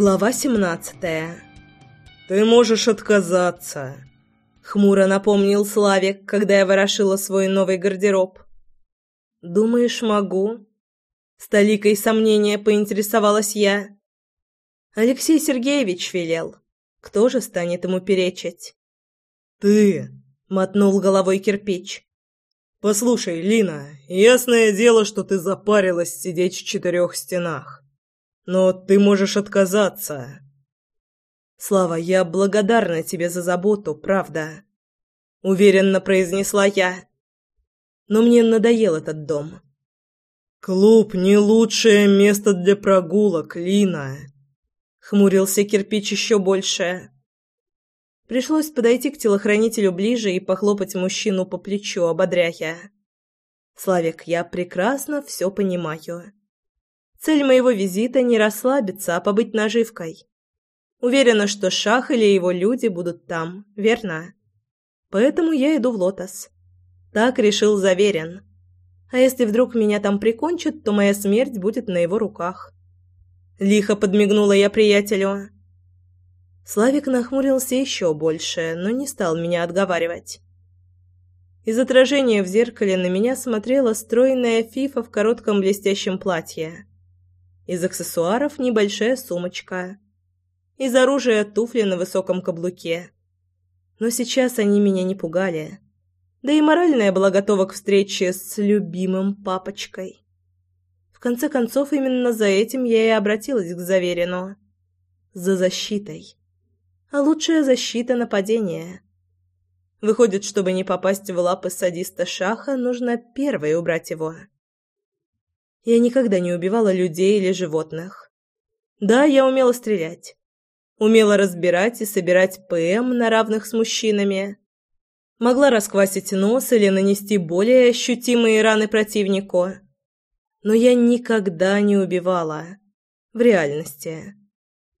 Глава семнадцатая. «Ты можешь отказаться», — хмуро напомнил Славик, когда я ворошила свой новый гардероб. «Думаешь, могу?» С толикой сомнения поинтересовалась я. Алексей Сергеевич велел. Кто же станет ему перечить? «Ты!» — мотнул головой кирпич. «Послушай, Лина, ясное дело, что ты запарилась сидеть в четырех стенах. Но ты можешь отказаться. Слава, я благодарна тебе за заботу, правда, уверенно произнесла я. Но мне надоел этот дом. Клуб не лучшее место для прогулок, Лина. Хмурился кирпич еще больше. Пришлось подойти к телохранителю ближе и похлопать мужчину по плечу, ободряя. «Славик, я прекрасно все понимаю. Цель моего визита не расслабиться, а побыть наживкой. Уверена, что Шах или его люди будут там, верно? Поэтому я иду в Лотос. Так решил Заверен. А если вдруг меня там прикончат, то моя смерть будет на его руках. Лихо подмигнула я приятелю. Славик нахмурился еще больше, но не стал меня отговаривать. Из отражения в зеркале на меня смотрела стройная фифа в коротком блестящем платье. Из аксессуаров небольшая сумочка. Из оружия туфли на высоком каблуке. Но сейчас они меня не пугали. Да и морально я была готова к встрече с любимым папочкой. В конце концов, именно за этим я и обратилась к Заверину. За защитой. А лучшая защита — нападения. Выходит, чтобы не попасть в лапы садиста Шаха, нужно первой убрать его. Я никогда не убивала людей или животных. Да, я умела стрелять. Умела разбирать и собирать ПМ на равных с мужчинами. Могла расквасить нос или нанести более ощутимые раны противнику. Но я никогда не убивала. В реальности.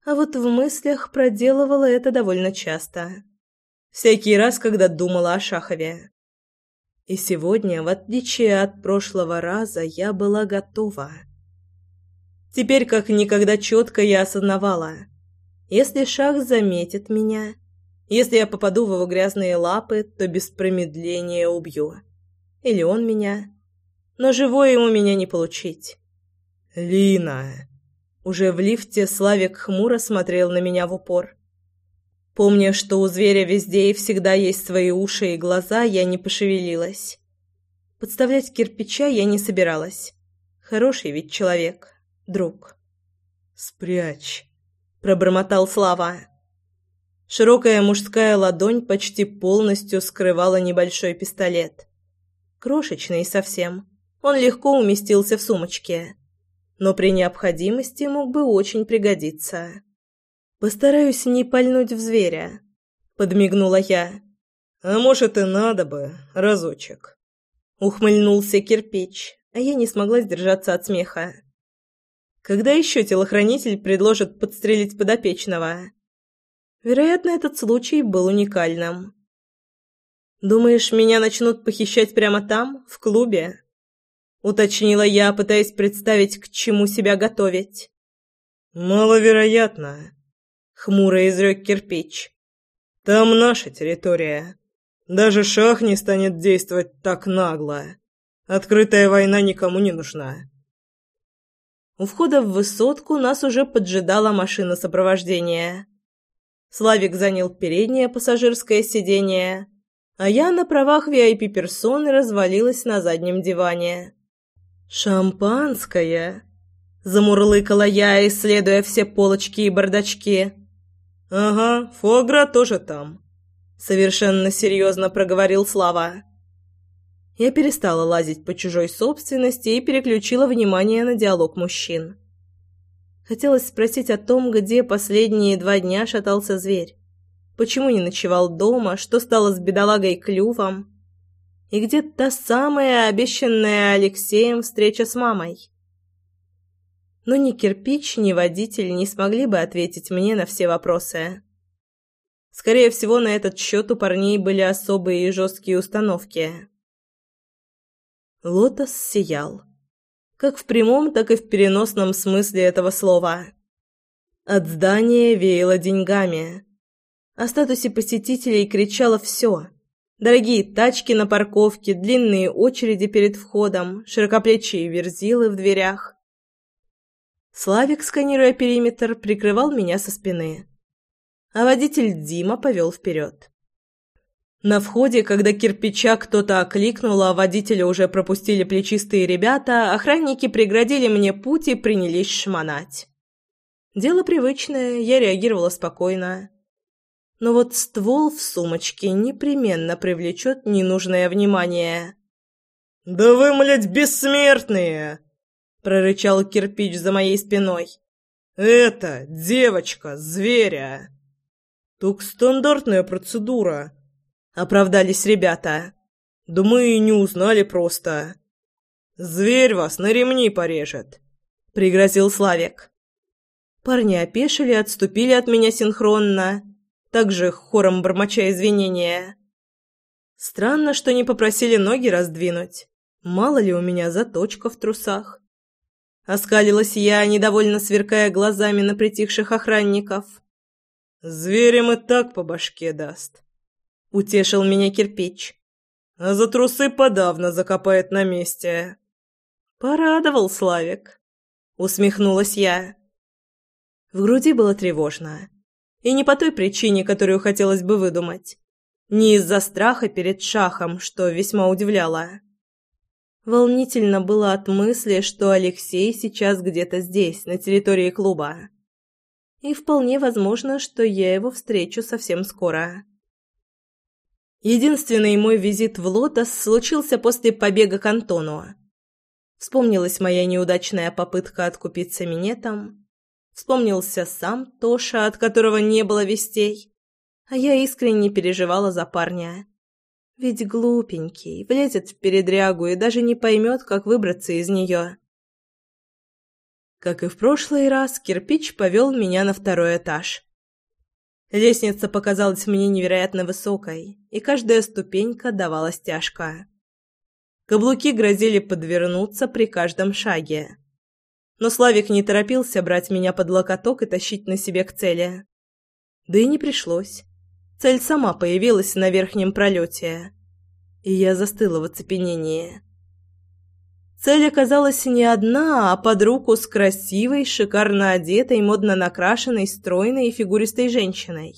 А вот в мыслях проделывала это довольно часто. Всякий раз, когда думала о Шахове. И сегодня, в отличие от прошлого раза, я была готова. Теперь как никогда четко я осознавала. Если Шах заметит меня, если я попаду в его грязные лапы, то без промедления убью. Или он меня. Но живой ему меня не получить. «Лина!» Уже в лифте Славик хмуро смотрел на меня в упор. Помня, что у зверя везде и всегда есть свои уши и глаза, я не пошевелилась. Подставлять кирпича я не собиралась. Хороший ведь человек, друг. «Спрячь», — пробормотал Слава. Широкая мужская ладонь почти полностью скрывала небольшой пистолет. Крошечный совсем. Он легко уместился в сумочке. Но при необходимости мог бы очень пригодиться. Постараюсь не пальнуть в зверя, подмигнула я. А может и надо бы, разочек. Ухмыльнулся кирпич, а я не смогла сдержаться от смеха. Когда еще телохранитель предложит подстрелить подопечного? Вероятно, этот случай был уникальным. Думаешь, меня начнут похищать прямо там, в клубе? уточнила я, пытаясь представить, к чему себя готовить. Маловероятно, хмуро изрек кирпич. Там наша территория. Даже шах не станет действовать так нагло. Открытая война никому не нужна. У входа в высотку нас уже поджидала машина сопровождения. Славик занял переднее пассажирское сиденье, а я на правах VIP-персоны развалилась на заднем диване. «Шампанское!» – замурлыкала я, исследуя все полочки и бардачки. «Ага, фуагра тоже там», — совершенно серьезно проговорил Слава. Я перестала лазить по чужой собственности и переключила внимание на диалог мужчин. Хотелось спросить о том, где последние два дня шатался зверь. Почему не ночевал дома, что стало с бедолагой Клювом? И где та самая обещанная Алексеем встреча с мамой? Но ни кирпич, ни водитель не смогли бы ответить мне на все вопросы. Скорее всего, на этот счет у парней были особые и жесткие установки. Лотос сиял. Как в прямом, так и в переносном смысле этого слова. От здания веяло деньгами. О статусе посетителей кричало все. Дорогие тачки на парковке, длинные очереди перед входом, широкоплечие верзилы в дверях. Славик, сканируя периметр, прикрывал меня со спины. А водитель Дима повел вперед. На входе, когда кирпича кто-то окликнул, а водителя уже пропустили плечистые ребята, охранники преградили мне путь и принялись шмонать. Дело привычное, я реагировала спокойно. Но вот ствол в сумочке непременно привлечет ненужное внимание. «Да вы, млядь, бессмертные!» — прорычал кирпич за моей спиной. «Это девочка, зверя!» «Так стандартная процедура», оправдались ребята. Да мы и не узнали просто. Зверь вас на ремни порежет, пригрозил Славик. Парни опешили, отступили от меня синхронно, также хором бормоча извинения. Странно, что не попросили ноги раздвинуть. Мало ли у меня заточка в трусах. Оскалилась я, недовольно сверкая глазами на притихших охранников. «Зверем и так по башке даст», — утешил меня кирпич. «А за трусы подавно закопает на месте». «Порадовал Славик», — усмехнулась я. В груди было тревожно. И не по той причине, которую хотелось бы выдумать. Не из-за страха перед шахом, что весьма удивляло. Волнительно было от мысли, что Алексей сейчас где-то здесь, на территории клуба. И вполне возможно, что я его встречу совсем скоро. Единственный мой визит в Лотос случился после побега к Антону. Вспомнилась моя неудачная попытка откупиться минетом. Вспомнился сам Тоша, от которого не было вестей. А я искренне переживала за парня. Ведь глупенький, влезет в передрягу и даже не поймет, как выбраться из нее. Как и в прошлый раз, кирпич повел меня на второй этаж. Лестница показалась мне невероятно высокой, и каждая ступенька давалась тяжко. Каблуки грозили подвернуться при каждом шаге. Но Славик не торопился брать меня под локоток и тащить на себе к цели. Да и не пришлось. Цель сама появилась на верхнем пролете, и я застыла в оцепенении. Цель оказалась не одна, а под руку с красивой, шикарно одетой, модно накрашенной, стройной и фигуристой женщиной.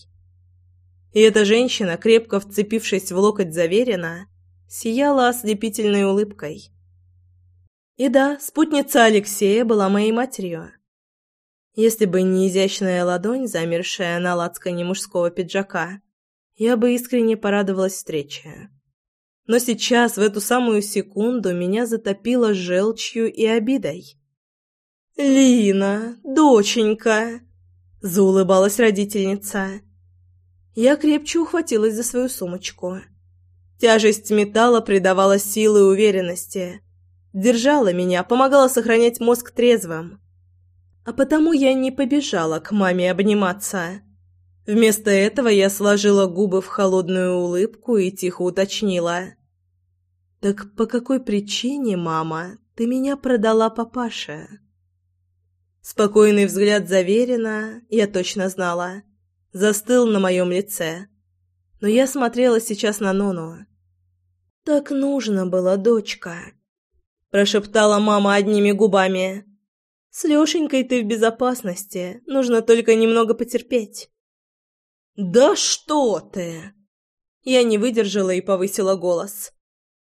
И эта женщина, крепко вцепившись в локоть Заверина, сияла ослепительной улыбкой. И да, спутница Алексея была моей матерью. Если бы не изящная ладонь, замершая на лацкане мужского пиджака, я бы искренне порадовалась встрече. Но сейчас, в эту самую секунду, меня затопило желчью и обидой. «Лина, доченька!» – заулыбалась родительница. Я крепче ухватилась за свою сумочку. Тяжесть металла придавала силы и уверенности. Держала меня, помогала сохранять мозг трезвым. А потому я не побежала к маме обниматься. Вместо этого я сложила губы в холодную улыбку и тихо уточнила. «Так по какой причине, мама, ты меня продала папаше?» Спокойный взгляд заверенно, я точно знала, застыл на моем лице. Но я смотрела сейчас на Нону. «Так нужно было, дочка», – прошептала мама одними губами. «С Лешенькой ты в безопасности, нужно только немного потерпеть». «Да что ты!» Я не выдержала и повысила голос.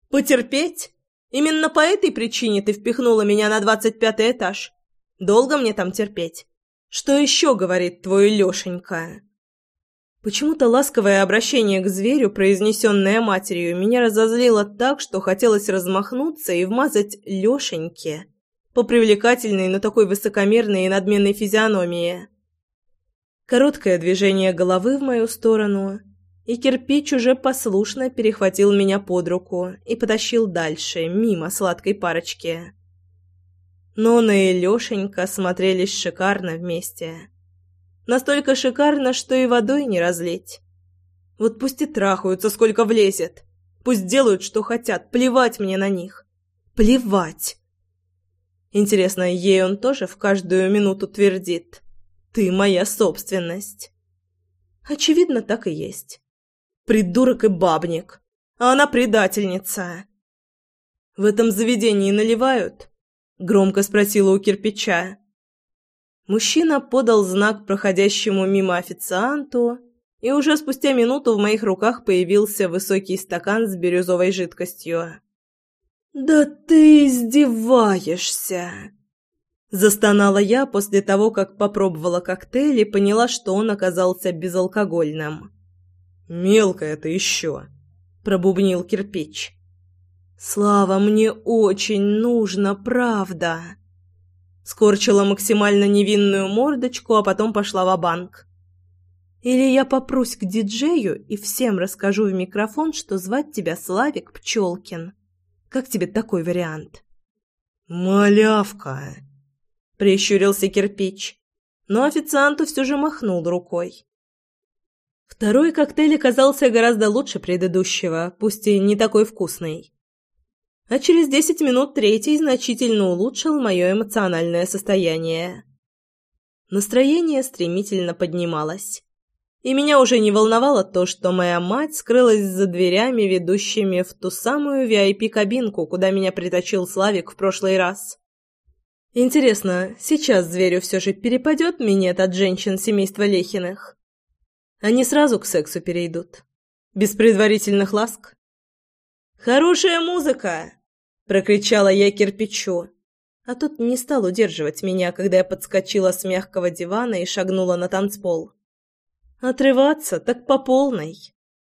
Потерпеть? Именно по этой причине ты впихнула меня на двадцать пятый этаж. Долго мне там терпеть? Что еще говорит твой Лешенька?» Почему-то ласковое обращение к зверю, произнесенное матерью, меня разозлило так, что хотелось размахнуться и вмазать Лешеньке по привлекательной, но такой высокомерной и надменной физиономии. Короткое движение головы в мою сторону, и кирпич уже послушно перехватил меня под руку и потащил дальше, мимо сладкой парочки. Нона и Лешенька смотрелись шикарно вместе. Настолько шикарно, что и водой не разлить. Вот пусть и трахаются, сколько влезет. Пусть делают, что хотят, плевать мне на них. Плевать. Интересно, ей он тоже в каждую минуту твердит. Ты моя собственность. Очевидно, так и есть. Придурок и бабник. А она предательница. В этом заведении наливают? Громко спросила у кирпича. Мужчина подал знак проходящему мимо официанту, и уже спустя минуту в моих руках появился высокий стакан с бирюзовой жидкостью. «Да ты издеваешься!» Застонала я после того, как попробовала коктейль и поняла, что он оказался безалкогольным. «Мелкая ты еще!» – пробубнил кирпич. «Слава, мне очень нужно, правда!» Скорчила максимально невинную мордочку, а потом пошла в банк Или я попрусь к диджею и всем расскажу в микрофон, что звать тебя Славик Пчелкин. Как тебе такой вариант? «Малявка!» — прищурился кирпич, но официанту все же махнул рукой. Второй коктейль оказался гораздо лучше предыдущего, пусть и не такой вкусный. А через десять минут третий значительно улучшил мое эмоциональное состояние. Настроение стремительно поднималось. И меня уже не волновало то, что моя мать скрылась за дверями, ведущими в ту самую VIP-кабинку, куда меня притащил Славик в прошлый раз. Интересно, сейчас зверю все же перепадет минет от женщин семейства Лехиных? Они сразу к сексу перейдут. Без предварительных ласк? «Хорошая музыка!» – прокричала я кирпичу. А тот не стал удерживать меня, когда я подскочила с мягкого дивана и шагнула на танцпол. Отрываться так по полной.